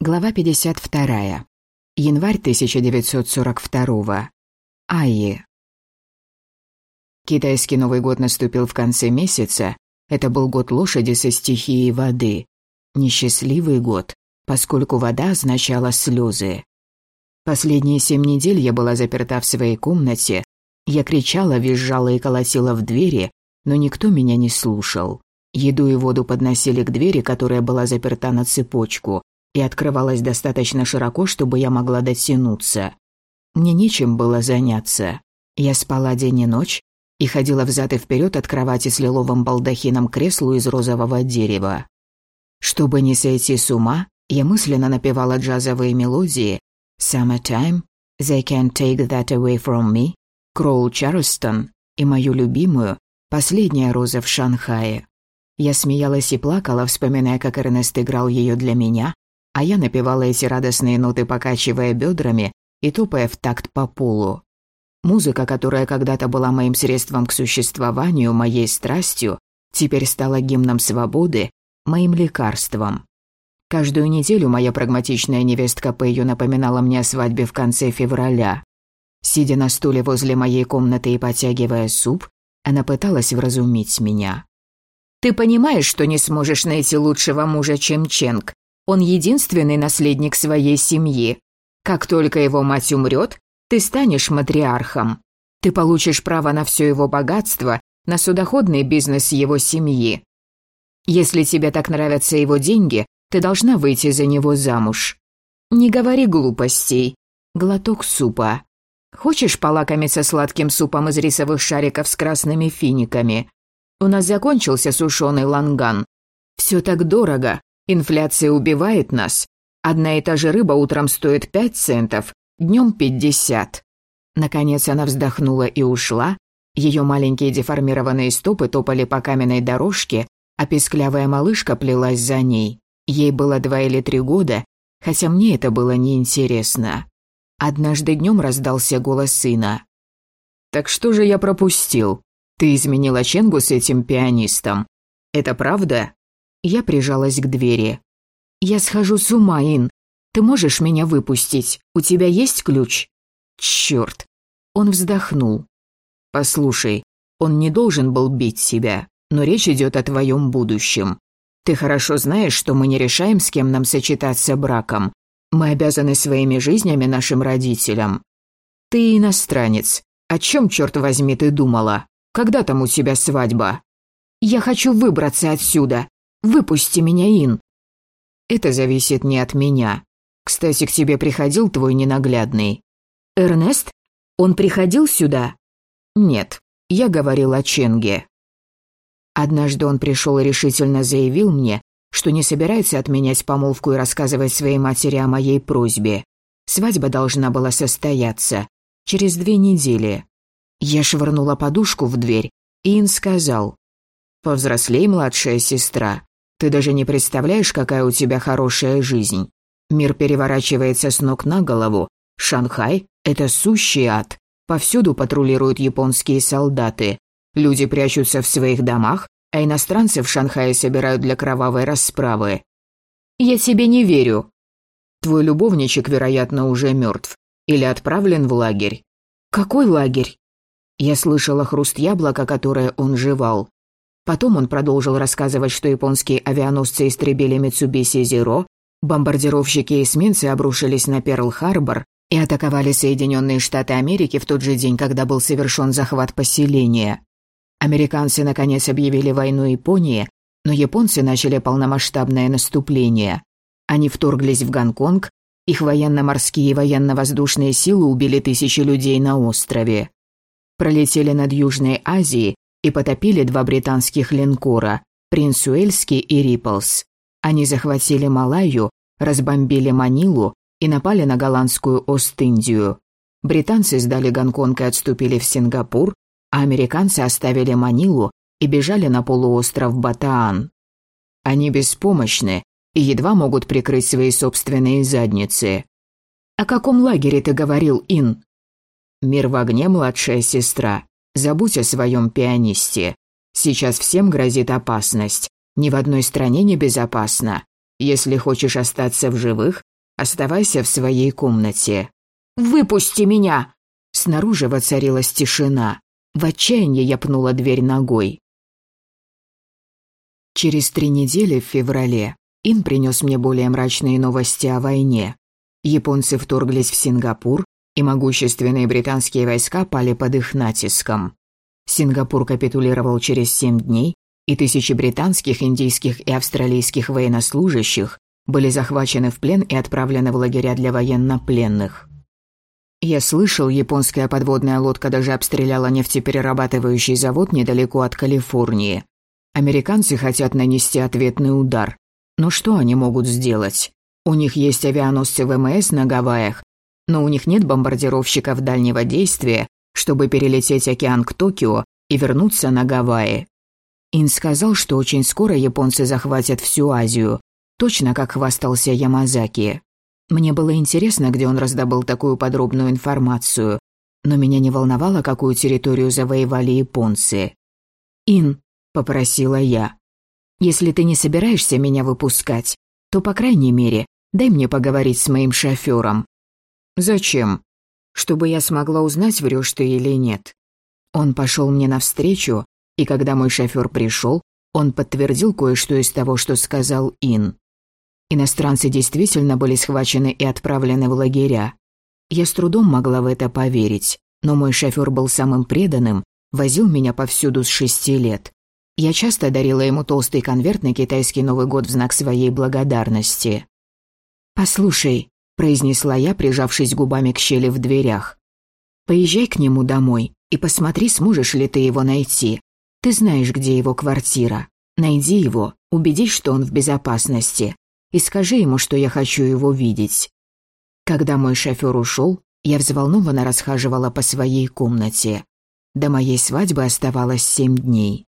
Глава 52. Январь 1942. Айи. Китайский Новый год наступил в конце месяца. Это был год лошади со стихией воды. Несчастливый год, поскольку вода означала слезы. Последние семь недель я была заперта в своей комнате. Я кричала, визжала и колотила в двери, но никто меня не слушал. Еду и воду подносили к двери, которая была заперта на цепочку, и открывалась достаточно широко, чтобы я могла дотянуться. Мне нечем было заняться. Я спала день и ночь и ходила взад и вперед от кровати с лиловым балдахином креслу из розового дерева. Чтобы не сойти с ума, я мысленно напевала джазовые мелодии «Summertime», «They can't take that away from me», «Кроул Чарльстон» и мою любимую «Последняя роза в Шанхае». Я смеялась и плакала, вспоминая, как Эрнест играл ее для меня, а я напевала эти радостные ноты, покачивая бедрами и тупая в такт по полу. Музыка, которая когда-то была моим средством к существованию, моей страстью, теперь стала гимном свободы, моим лекарством. Каждую неделю моя прагматичная невестка Пэйю напоминала мне о свадьбе в конце февраля. Сидя на стуле возле моей комнаты и потягивая суп, она пыталась вразумить меня. «Ты понимаешь, что не сможешь найти лучшего мужа, чем Ченг? Он единственный наследник своей семьи. Как только его мать умрет, ты станешь матриархом. Ты получишь право на все его богатство, на судоходный бизнес его семьи. Если тебе так нравятся его деньги, ты должна выйти за него замуж. Не говори глупостей. Глоток супа. Хочешь полакомиться сладким супом из рисовых шариков с красными финиками? У нас закончился сушеный ланган. Все так дорого, Инфляция убивает нас. Одна и та же рыба утром стоит пять центов, днем пятьдесят. Наконец она вздохнула и ушла. Ее маленькие деформированные стопы топали по каменной дорожке, а песклявая малышка плелась за ней. Ей было два или три года, хотя мне это было неинтересно. Однажды днем раздался голос сына. «Так что же я пропустил? Ты изменила Ченгу с этим пианистом. Это правда?» Я прижалась к двери. «Я схожу с ума, Ин. Ты можешь меня выпустить? У тебя есть ключ?» «Чёрт!» Он вздохнул. «Послушай, он не должен был бить себя, но речь идет о твоем будущем. Ты хорошо знаешь, что мы не решаем, с кем нам сочетаться браком. Мы обязаны своими жизнями нашим родителям. Ты иностранец. О чем, черт возьми, ты думала? Когда там у тебя свадьба? Я хочу выбраться отсюда. Выпусти меня, Ин!» «Это зависит не от меня. Кстати, к тебе приходил твой ненаглядный». «Эрнест? Он приходил сюда?» «Нет, я говорил о Ченге». Однажды он пришел и решительно заявил мне, что не собирается отменять помолвку и рассказывать своей матери о моей просьбе. Свадьба должна была состояться через две недели. Я швырнула подушку в дверь, и Ин сказал, «Повзрослей, младшая сестра. Ты даже не представляешь, какая у тебя хорошая жизнь. Мир переворачивается с ног на голову. Шанхай – это сущий ад. Повсюду патрулируют японские солдаты. Люди прячутся в своих домах, а иностранцы в Шанхае собирают для кровавой расправы. Я тебе не верю. Твой любовничек, вероятно, уже мертв или отправлен в лагерь. Какой лагерь? Я слышала хруст яблока, которое он жевал. Потом он продолжил рассказывать, что японские авианосцы истребили Митсубиси Зеро, бомбардировщики и эсминцы обрушились на Перл-Харбор и атаковали Соединенные Штаты Америки в тот же день, когда был совершен захват поселения. Американцы наконец объявили войну Японии, но японцы начали полномасштабное наступление. Они вторглись в Гонконг, их военно-морские и военно-воздушные силы убили тысячи людей на острове. Пролетели над Южной Азией и потопили два британских линкора «Принц Уэльский» и «Риплс». Они захватили Малайю, разбомбили Манилу и напали на голландскую Ост-Индию. Британцы сдали Гонконг и отступили в Сингапур, а американцы оставили Манилу и бежали на полуостров Батаан. Они беспомощны и едва могут прикрыть свои собственные задницы. «О каком лагере ты говорил, Ин?» «Мир в огне, младшая сестра. Забудь о своем пианисте. Сейчас всем грозит опасность. Ни в одной стране не безопасно. Если хочешь остаться в живых, Оставайся в своей комнате». «Выпусти меня!» Снаружи воцарилась тишина. В отчаянии я пнула дверь ногой. Через три недели в феврале Ин принес мне более мрачные новости о войне. Японцы вторглись в Сингапур, и могущественные британские войска пали под их натиском. Сингапур капитулировал через семь дней, и тысячи британских, индийских и австралийских военнослужащих были захвачены в плен и отправлены в лагеря для военнопленных. Я слышал, японская подводная лодка даже обстреляла нефтеперерабатывающий завод недалеко от Калифорнии. Американцы хотят нанести ответный удар. Но что они могут сделать? У них есть авианосцы ВМС на Гавайях, но у них нет бомбардировщиков дальнего действия, чтобы перелететь океан к Токио и вернуться на Гавайи. Ин сказал, что очень скоро японцы захватят всю Азию, точно как хвастался Ямазаки. Мне было интересно, где он раздобыл такую подробную информацию, но меня не волновало, какую территорию завоевали японцы. «Ин», — попросила я, — «если ты не собираешься меня выпускать, то, по крайней мере, дай мне поговорить с моим шофёром». «Зачем?» «Чтобы я смогла узнать, врёшь ты или нет». Он пошёл мне навстречу, и когда мой шофёр пришёл, он подтвердил кое-что из того, что сказал Ин. Иностранцы действительно были схвачены и отправлены в лагеря. Я с трудом могла в это поверить, но мой шофёр был самым преданным, возил меня повсюду с шести лет. Я часто дарила ему толстый конверт на китайский Новый год в знак своей благодарности. «Послушай», — произнесла я, прижавшись губами к щели в дверях. «Поезжай к нему домой и посмотри, сможешь ли ты его найти. Ты знаешь, где его квартира. Найди его, убедись, что он в безопасности и скажи ему, что я хочу его видеть». Когда мой шофер ушел, я взволнованно расхаживала по своей комнате. До моей свадьбы оставалось семь дней.